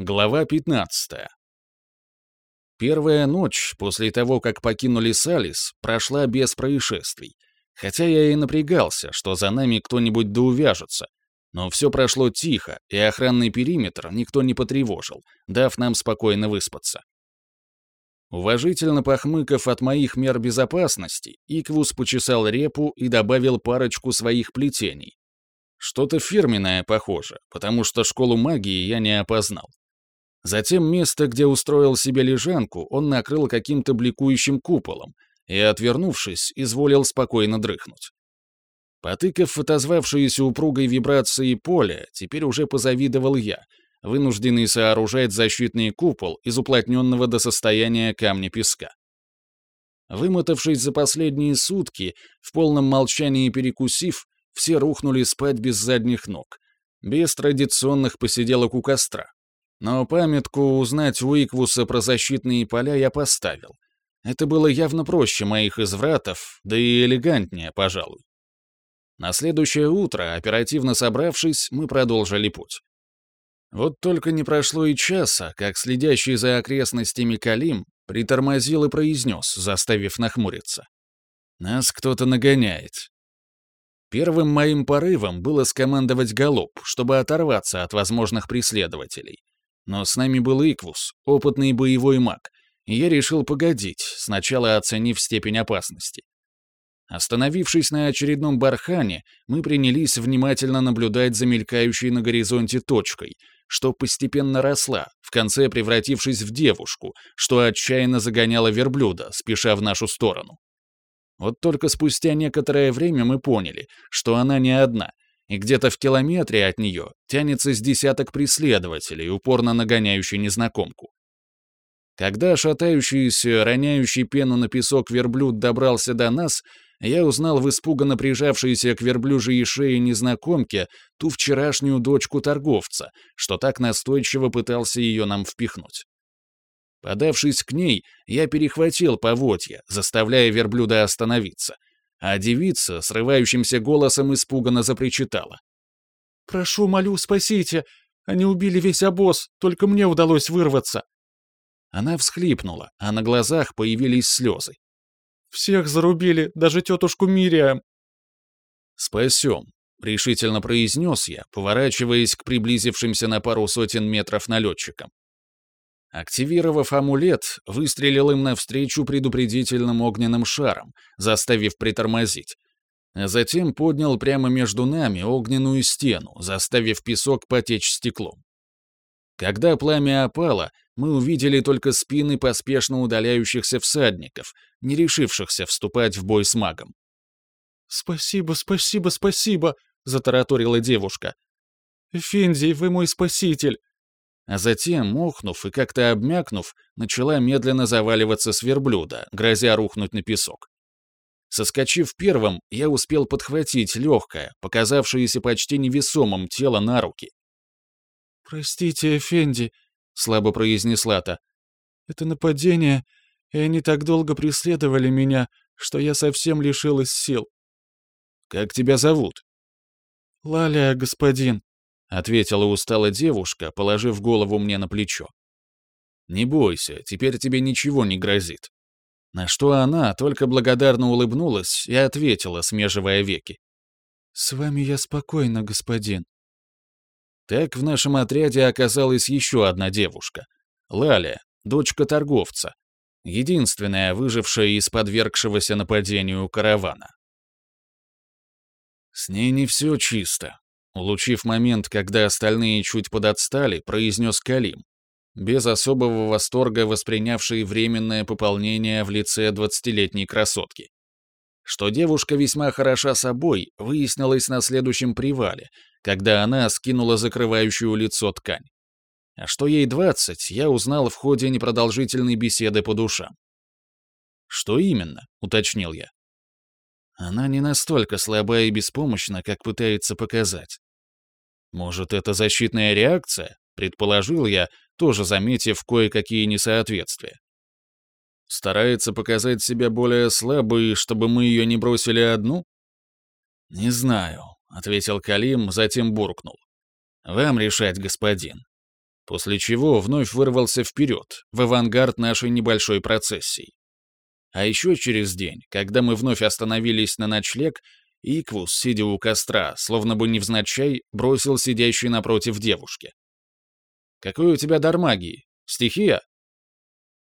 Глава 15. Первая ночь после того, как покинули Салис, прошла без происшествий. Хотя я и напрягался, что за нами кто-нибудь да увяжется. Но все прошло тихо, и охранный периметр никто не потревожил, дав нам спокойно выспаться. Уважительно похмыков от моих мер безопасности, Иквус почесал репу и добавил парочку своих плетений. Что-то фирменное, похоже, потому что школу магии я не опознал. Затем место, где устроил себе лежанку, он накрыл каким-то бликующим куполом и, отвернувшись, изволил спокойно дрыхнуть. Потыкав отозвавшиеся упругой вибрации поле, теперь уже позавидовал я, вынужденный сооружать защитный купол из уплотненного до состояния камня песка. Вымотавшись за последние сутки, в полном молчании перекусив, все рухнули спать без задних ног, без традиционных посиделок у костра. Но памятку узнать у Иквуса про защитные поля я поставил. Это было явно проще моих извратов, да и элегантнее, пожалуй. На следующее утро, оперативно собравшись, мы продолжили путь. Вот только не прошло и часа, как следящий за окрестностями Калим притормозил и произнес, заставив нахмуриться. «Нас кто-то нагоняет». Первым моим порывом было скомандовать галоп, чтобы оторваться от возможных преследователей. Но с нами был Иквус, опытный боевой маг, и я решил погодить, сначала оценив степень опасности. Остановившись на очередном бархане, мы принялись внимательно наблюдать за мелькающей на горизонте точкой, что постепенно росла, в конце превратившись в девушку, что отчаянно загоняла верблюда, спеша в нашу сторону. Вот только спустя некоторое время мы поняли, что она не одна, и где-то в километре от нее тянется с десяток преследователей, упорно нагоняющий незнакомку. Когда шатающийся, роняющий пену на песок верблюд добрался до нас, я узнал в испуганно прижавшейся к верблюжьей шее незнакомке ту вчерашнюю дочку торговца, что так настойчиво пытался ее нам впихнуть. Подавшись к ней, я перехватил поводья, заставляя верблюда остановиться — а девица срывающимся голосом испуганно запричитала. «Прошу, молю, спасите! Они убили весь обоз, только мне удалось вырваться!» Она всхлипнула, а на глазах появились слезы. «Всех зарубили, даже тетушку Мириам!» «Спасем», — решительно произнес я, поворачиваясь к приблизившимся на пару сотен метров налетчикам. Активировав амулет, выстрелил им навстречу предупредительным огненным шаром, заставив притормозить. А затем поднял прямо между нами огненную стену, заставив песок потечь стеклом. Когда пламя опало, мы увидели только спины поспешно удаляющихся всадников, не решившихся вступать в бой с магом. «Спасибо, спасибо, спасибо!» — затараторила девушка. «Финди, вы мой спаситель! А затем, охнув и как-то обмякнув, начала медленно заваливаться с верблюда, грозя рухнуть на песок. Соскочив первым, я успел подхватить легкое, показавшееся почти невесомым тело на руки. «Простите, Эфенди», — слабо произнесла та. «Это нападение, и они так долго преследовали меня, что я совсем лишилась сил». «Как тебя зовут?» «Лаля, господин», — ответила устала девушка, положив голову мне на плечо. «Не бойся, теперь тебе ничего не грозит». На что она только благодарно улыбнулась и ответила, смеживая веки. «С вами я спокойна, господин». Так в нашем отряде оказалась еще одна девушка. Лаля, дочка торговца. Единственная, выжившая из подвергшегося нападению каравана. С ней не все чисто, Улучив момент, когда остальные чуть подотстали, произнес Калим, без особого восторга воспринявший временное пополнение в лице двадцатилетней красотки. Что девушка весьма хороша собой, выяснилось на следующем привале, когда она скинула закрывающую лицо ткань. А что ей двадцать, я узнал в ходе непродолжительной беседы по душам. «Что именно?» — уточнил я. Она не настолько слаба и беспомощна, как пытается показать. Может, это защитная реакция? Предположил я, тоже заметив кое-какие несоответствия. Старается показать себя более слабой, чтобы мы ее не бросили одну? Не знаю, ответил Калим, затем буркнул. Вам решать, господин. После чего вновь вырвался вперед, в авангард нашей небольшой процессии. А еще через день, когда мы вновь остановились на ночлег, Иквус, сидя у костра, словно бы невзначай, бросил сидящий напротив девушки. «Какой у тебя дар магии? Стихия?»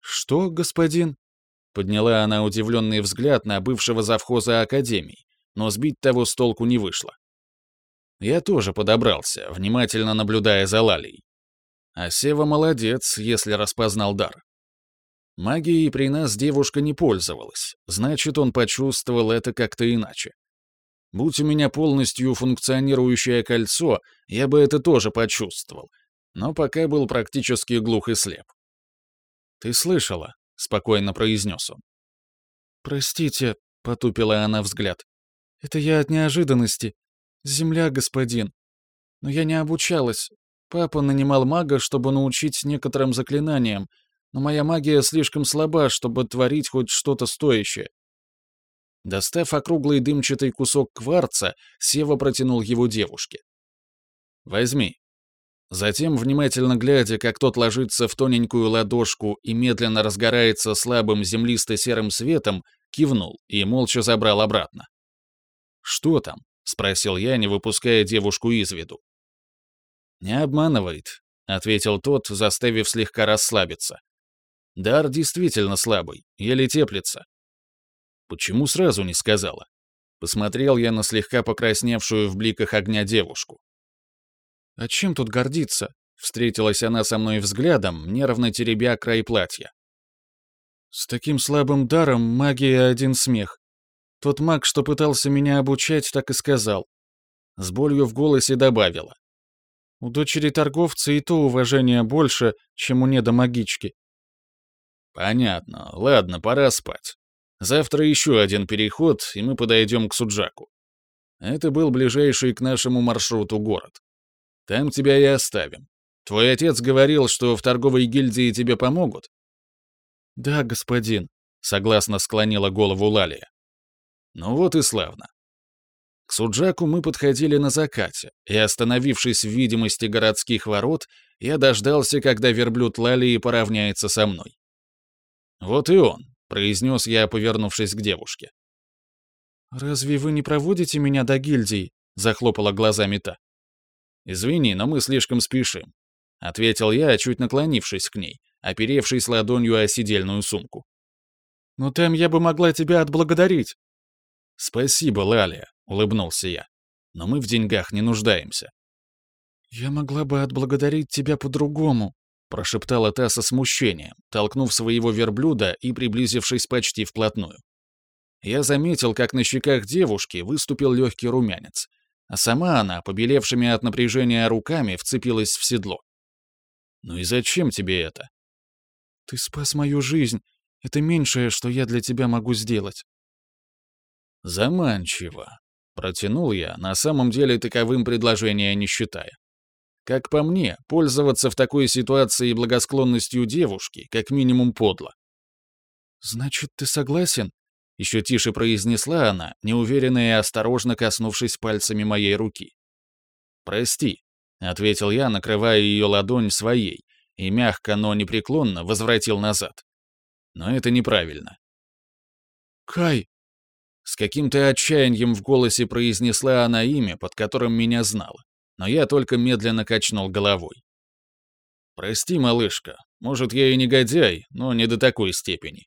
«Что, господин?» Подняла она удивленный взгляд на бывшего завхоза Академии, но сбить того с толку не вышло. Я тоже подобрался, внимательно наблюдая за Лалей. А Сева молодец, если распознал дар. Магией при нас девушка не пользовалась, значит, он почувствовал это как-то иначе. Будь у меня полностью функционирующее кольцо, я бы это тоже почувствовал, но пока был практически глух и слеп. «Ты слышала?» — спокойно произнес он. «Простите», — потупила она взгляд. «Это я от неожиданности. Земля, господин. Но я не обучалась. Папа нанимал мага, чтобы научить некоторым заклинаниям, но моя магия слишком слаба, чтобы творить хоть что-то стоящее. Достав округлый дымчатый кусок кварца, Сева протянул его девушке. «Возьми». Затем, внимательно глядя, как тот ложится в тоненькую ладошку и медленно разгорается слабым землисто-серым светом, кивнул и молча забрал обратно. «Что там?» — спросил я, не выпуская девушку из виду. «Не обманывает», — ответил тот, заставив слегка расслабиться. Дар действительно слабый, еле теплится. Почему сразу не сказала? Посмотрел я на слегка покрасневшую в бликах огня девушку. «А чем тут гордиться?» — встретилась она со мной взглядом, нервно теребя край платья. «С таким слабым даром магия один смех. Тот маг, что пытался меня обучать, так и сказал». С болью в голосе добавила. «У дочери торговца и то уважения больше, чем у недомагички. Понятно. Ладно, пора спать. Завтра еще один переход, и мы подойдем к Суджаку. Это был ближайший к нашему маршруту город. Там тебя и оставим. Твой отец говорил, что в торговой гильдии тебе помогут? Да, господин, согласно склонила голову Лалия. Ну вот и славно. К Суджаку мы подходили на закате, и, остановившись в видимости городских ворот, я дождался, когда верблюд Лалии поравняется со мной. «Вот и он», — произнес я, повернувшись к девушке. «Разве вы не проводите меня до гильдии?» — захлопала глазами та. «Извини, но мы слишком спешим», — ответил я, чуть наклонившись к ней, оперевшись ладонью о сидельную сумку. «Но тем я бы могла тебя отблагодарить». «Спасибо, Лалия», — улыбнулся я. «Но мы в деньгах не нуждаемся». «Я могла бы отблагодарить тебя по-другому», прошептала та со смущением, толкнув своего верблюда и приблизившись почти вплотную. Я заметил, как на щеках девушки выступил легкий румянец, а сама она, побелевшими от напряжения руками, вцепилась в седло. «Ну и зачем тебе это?» «Ты спас мою жизнь. Это меньшее, что я для тебя могу сделать». «Заманчиво», — протянул я, на самом деле таковым предложение не считая. Как по мне, пользоваться в такой ситуации благосклонностью девушки как минимум подло. «Значит, ты согласен?» — еще тише произнесла она, неуверенно и осторожно коснувшись пальцами моей руки. «Прости», — ответил я, накрывая ее ладонь своей, и мягко, но непреклонно возвратил назад. Но это неправильно. «Кай!» С каким-то отчаянием в голосе произнесла она имя, под которым меня знала но я только медленно качнул головой. «Прости, малышка, может, я и негодяй, но не до такой степени».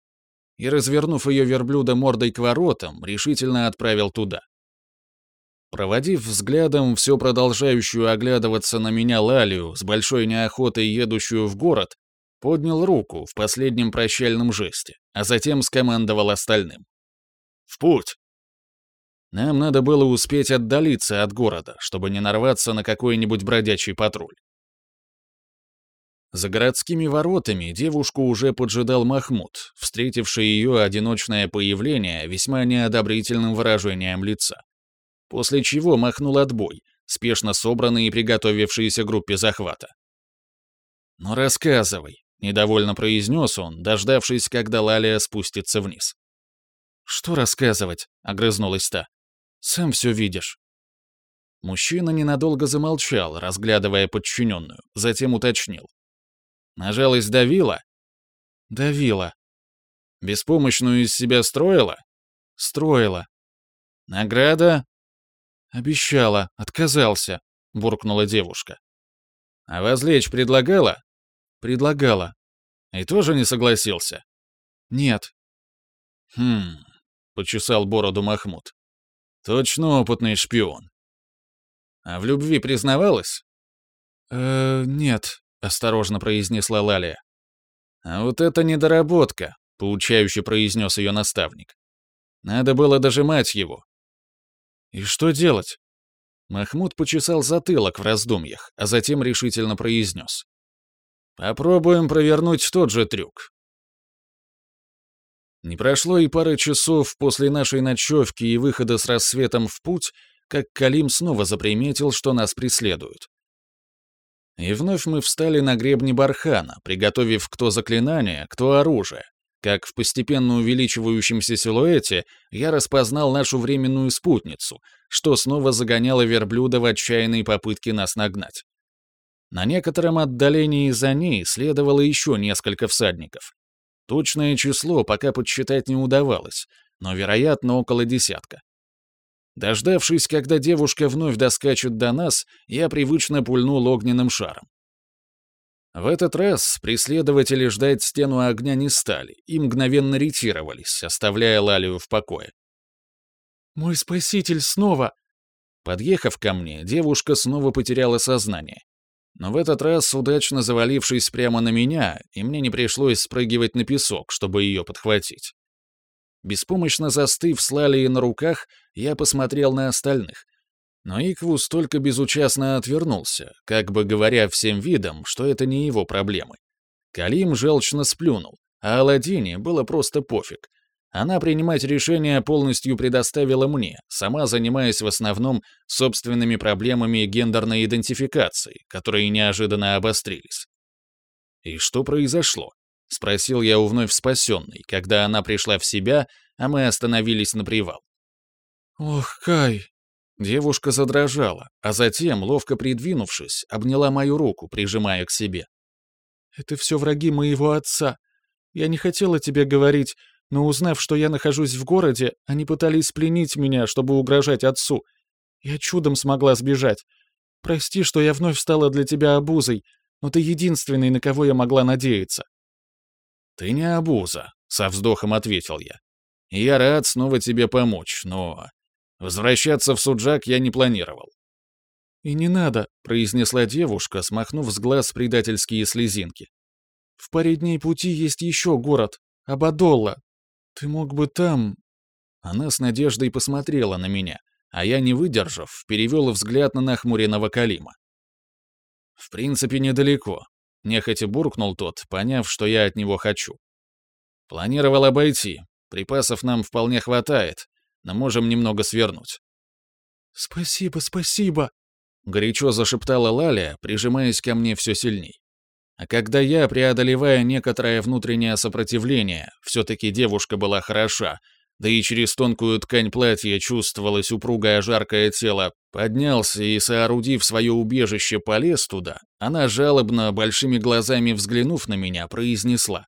И, развернув ее верблюда мордой к воротам, решительно отправил туда. Проводив взглядом все продолжающую оглядываться на меня Лалию, с большой неохотой едущую в город, поднял руку в последнем прощальном жесте, а затем скомандовал остальным. «В путь!» Нам надо было успеть отдалиться от города, чтобы не нарваться на какой-нибудь бродячий патруль. За городскими воротами девушку уже поджидал Махмуд, встретивший ее одиночное появление весьма неодобрительным выражением лица. После чего махнул отбой, спешно собранный и приготовившийся группе захвата. «Ну рассказывай», — недовольно произнес он, дождавшись, когда Лалия спустится вниз. «Что рассказывать?» — огрызнулась та. Сам все видишь». Мужчина ненадолго замолчал, разглядывая подчиненную, затем уточнил. На жалость давила? Давила. Беспомощную из себя строила? Строила. Награда? Обещала, отказался, буркнула девушка. А возлечь предлагала? Предлагала. И тоже не согласился? Нет. Хм, почесал бороду Махмуд. Точно опытный шпион. А в любви признавалась? Э, нет, осторожно произнесла Лалия. А вот это недоработка, поучающе произнес ее наставник. Надо было дожимать его. И что делать? Махмуд почесал затылок в раздумьях, а затем решительно произнес. Попробуем провернуть тот же трюк. Не прошло и пары часов после нашей ночевки и выхода с рассветом в путь, как Калим снова заприметил, что нас преследуют. И вновь мы встали на гребне бархана, приготовив кто заклинание, кто оружие. Как в постепенно увеличивающемся силуэте я распознал нашу временную спутницу, что снова загоняло верблюда в отчаянной попытке нас нагнать. На некотором отдалении за ней следовало еще несколько всадников. Точное число пока подсчитать не удавалось, но, вероятно, около десятка. Дождавшись, когда девушка вновь доскачет до нас, я привычно пульнул огненным шаром. В этот раз преследователи ждать стену огня не стали и мгновенно ретировались, оставляя Лалию в покое. «Мой спаситель снова!» Подъехав ко мне, девушка снова потеряла сознание но в этот раз удачно завалившись прямо на меня, и мне не пришлось спрыгивать на песок, чтобы ее подхватить. Беспомощно застыв с Лалией на руках, я посмотрел на остальных. Но Иквус только безучастно отвернулся, как бы говоря всем видом, что это не его проблемы. Калим желчно сплюнул, а Аладдине было просто пофиг — она принимать решения полностью предоставила мне, сама занимаясь в основном собственными проблемами гендерной идентификации, которые неожиданно обострились. «И что произошло?» — спросил я у вновь спасенной, когда она пришла в себя, а мы остановились на привал. «Ох, Кай!» Девушка задрожала, а затем, ловко придвинувшись, обняла мою руку, прижимая к себе. «Это все враги моего отца. Я не хотела тебе говорить, но узнав, что я нахожусь в городе, они пытались пленить меня, чтобы угрожать отцу. Я чудом смогла сбежать. Прости, что я вновь стала для тебя обузой, но ты единственный, на кого я могла надеяться». «Ты не обуза», — со вздохом ответил я. «Я рад снова тебе помочь, но возвращаться в Суджак я не планировал». «И не надо», — произнесла девушка, смахнув с глаз предательские слезинки. «В паре дней пути есть еще город, Абадолла, «Ты мог бы там...» Она с надеждой посмотрела на меня, а я, не выдержав, перевел взгляд на нахмуренного Калима. «В принципе, недалеко», — нехотя буркнул тот, поняв, что я от него хочу. «Планировал обойти. Припасов нам вполне хватает, но можем немного свернуть». «Спасибо, спасибо!» — горячо зашептала Лаля, прижимаясь ко мне все сильней. А когда я, преодолевая некоторое внутреннее сопротивление, все-таки девушка была хороша, да и через тонкую ткань платья чувствовалось упругое жаркое тело, поднялся и, соорудив свое убежище, полез туда, она жалобно, большими глазами взглянув на меня, произнесла.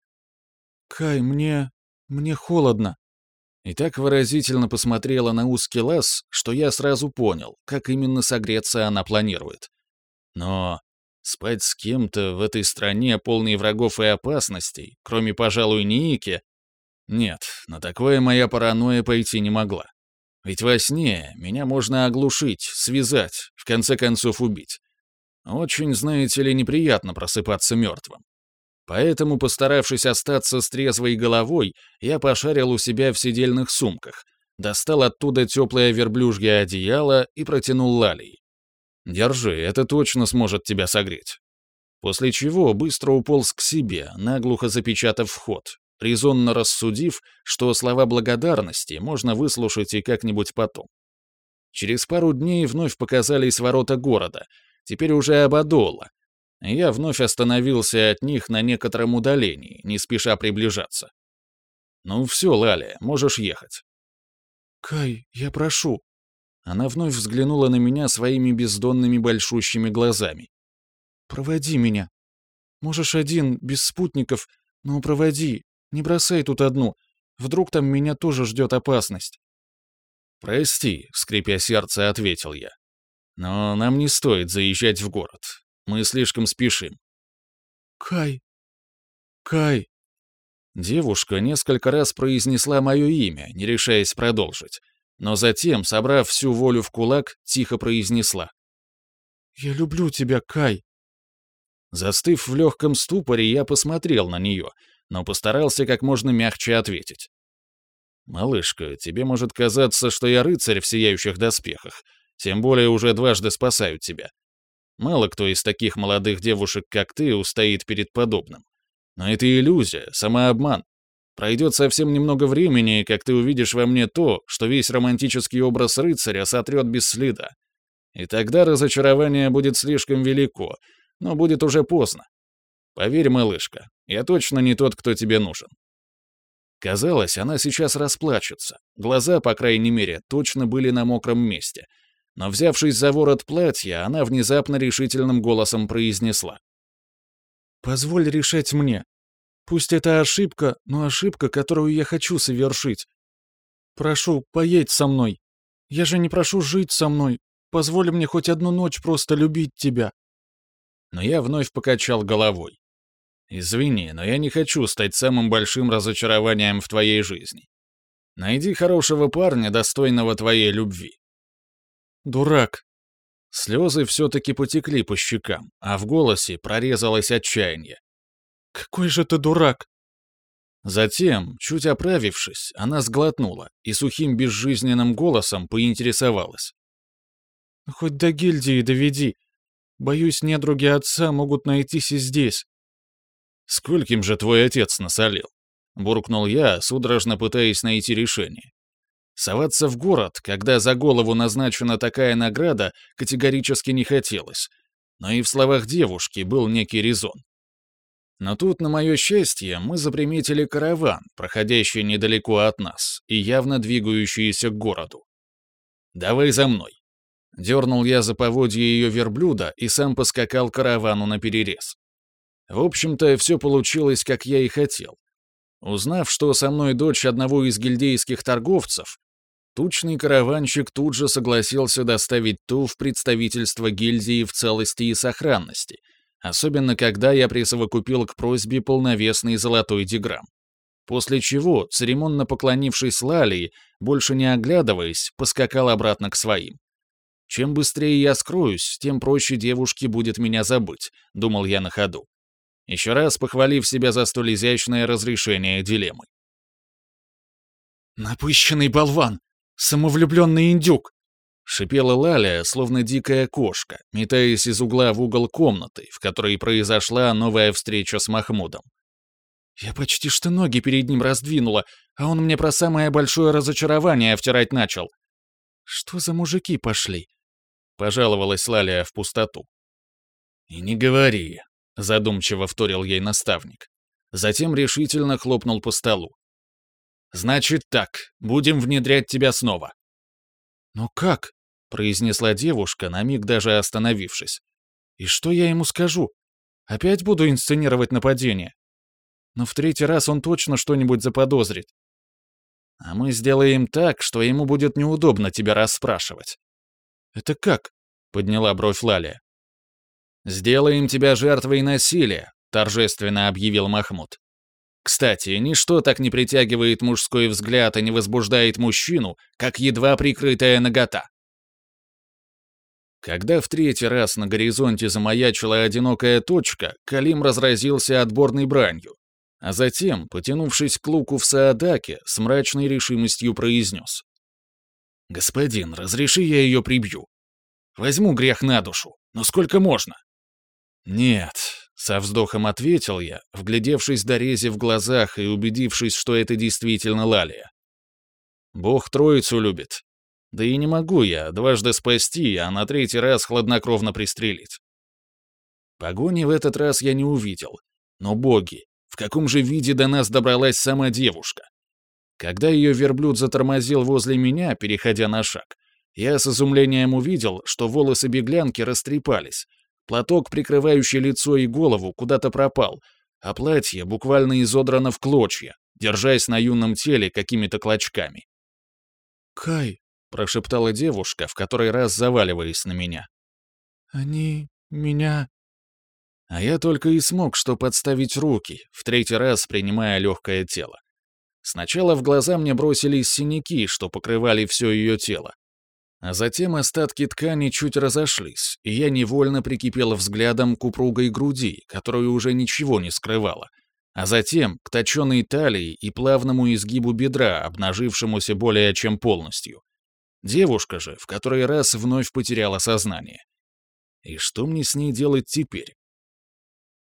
«Кай, мне... мне холодно». И так выразительно посмотрела на узкий лаз, что я сразу понял, как именно согреться она планирует. Но Спать с кем-то в этой стране, полной врагов и опасностей, кроме, пожалуй, Ники? Нет, на такое моя паранойя пойти не могла. Ведь во сне меня можно оглушить, связать, в конце концов убить. Очень, знаете ли, неприятно просыпаться мертвым. Поэтому, постаравшись остаться с трезвой головой, я пошарил у себя в сидельных сумках, достал оттуда теплое верблюжье одеяло и протянул Лалии. Держи, это точно сможет тебя согреть. После чего быстро уполз к себе, наглухо запечатав вход, резонно рассудив, что слова благодарности можно выслушать и как-нибудь потом. Через пару дней вновь показались ворота города, теперь уже Абадола. Я вновь остановился от них на некотором удалении, не спеша приближаться. «Ну все, Лаля, можешь ехать». «Кай, я прошу», она вновь взглянула на меня своими бездонными большущими глазами. «Проводи меня». Можешь один, без спутников, но проводи, не бросай тут одну. Вдруг там меня тоже ждет опасность». «Прости», — скрипя сердце, ответил я. «Но нам не стоит заезжать в город. Мы слишком спешим». «Кай! Кай!» Девушка несколько раз произнесла мое имя, не решаясь продолжить, но затем, собрав всю волю в кулак, тихо произнесла. «Я люблю тебя, Кай!» Застыв в легком ступоре, я посмотрел на нее, но постарался как можно мягче ответить. «Малышка, тебе может казаться, что я рыцарь в сияющих доспехах, тем более уже дважды спасаю тебя. Мало кто из таких молодых девушек, как ты, устоит перед подобным. Но это иллюзия, самообман. Пройдет совсем немного времени, как ты увидишь во мне то, что весь романтический образ рыцаря сотрет без следа. И тогда разочарование будет слишком велико, но будет уже поздно. Поверь, малышка, я точно не тот, кто тебе нужен. Казалось, она сейчас расплачется. Глаза, по крайней мере, точно были на мокром месте. Но, взявшись за ворот платья, она внезапно решительным голосом произнесла. «Позволь решать мне. Пусть это ошибка, но ошибка, которую я хочу совершить. Прошу, поедь со мной. Я же не прошу жить со мной. Позволь мне хоть одну ночь просто любить тебя». Но я вновь покачал головой. Извини, но я не хочу стать самым большим разочарованием в твоей жизни. Найди хорошего парня, достойного твоей любви. Дурак. Слезы все-таки потекли по щекам, а в голосе прорезалось отчаяние. Какой же ты дурак! Затем, чуть оправившись, она сглотнула и сухим безжизненным голосом поинтересовалась. «Хоть до гильдии доведи. Боюсь, недруги отца могут найтись и здесь. «Скольким же твой отец насолил?» — буркнул я, судорожно пытаясь найти решение. Соваться в город, когда за голову назначена такая награда, категорически не хотелось. Но и в словах девушки был некий резон. Но тут, на мое счастье, мы заприметили караван, проходящий недалеко от нас и явно двигающийся к городу. «Давай за мной». Дернул я за поводье ее верблюда и сам поскакал каравану на перерез. В общем-то, все получилось, как я и хотел. Узнав, что со мной дочь одного из гильдейских торговцев, тучный караванщик тут же согласился доставить ту в представительство гильдии в целости и сохранности, особенно когда я присовокупил к просьбе полновесный золотой диграмм. После чего, церемонно поклонившись Лалии, больше не оглядываясь, поскакал обратно к своим. Чем быстрее я скроюсь, тем проще девушке будет меня забыть, думал я на ходу еще раз похвалив себя за столь изящное разрешение дилеммы. «Напыщенный болван! Самовлюбленный индюк!» — шипела Лаля, словно дикая кошка, метаясь из угла в угол комнаты, в которой произошла новая встреча с Махмудом. «Я почти что ноги перед ним раздвинула, а он мне про самое большое разочарование втирать начал. Что за мужики пошли?» — пожаловалась Лаля в пустоту. «И не говори», — задумчиво вторил ей наставник. Затем решительно хлопнул по столу. «Значит так, будем внедрять тебя снова». «Но как?» — произнесла девушка, на миг даже остановившись. «И что я ему скажу? Опять буду инсценировать нападение? Но в третий раз он точно что-нибудь заподозрит. А мы сделаем так, что ему будет неудобно тебя расспрашивать». «Это как?» — подняла бровь Лалия. «Сделаем тебя жертвой насилия», — торжественно объявил Махмуд. Кстати, ничто так не притягивает мужской взгляд и не возбуждает мужчину, как едва прикрытая нагота. Когда в третий раз на горизонте замаячила одинокая точка, Калим разразился отборной бранью, а затем, потянувшись к луку в Саадаке, с мрачной решимостью произнес. «Господин, разреши я ее прибью. Возьму грех на душу, но сколько можно?» «Нет», — со вздохом ответил я, вглядевшись до рези в глазах и убедившись, что это действительно Лалия. «Бог троицу любит. Да и не могу я дважды спасти, а на третий раз хладнокровно пристрелить». Погони в этот раз я не увидел. Но боги, в каком же виде до нас добралась сама девушка? Когда ее верблюд затормозил возле меня, переходя на шаг, я с изумлением увидел, что волосы беглянки растрепались, Платок, прикрывающий лицо и голову, куда-то пропал, а платье буквально изодрано в клочья, держась на юном теле какими-то клочками. «Кай», — прошептала девушка, в который раз заваливаясь на меня. «Они меня...» А я только и смог что подставить руки, в третий раз принимая легкое тело. Сначала в глаза мне бросились синяки, что покрывали все ее тело. А затем остатки ткани чуть разошлись, и я невольно прикипел взглядом к упругой груди, которую уже ничего не скрывала, а затем к точенной талии и плавному изгибу бедра, обнажившемуся более чем полностью. Девушка же в который раз вновь потеряла сознание. И что мне с ней делать теперь?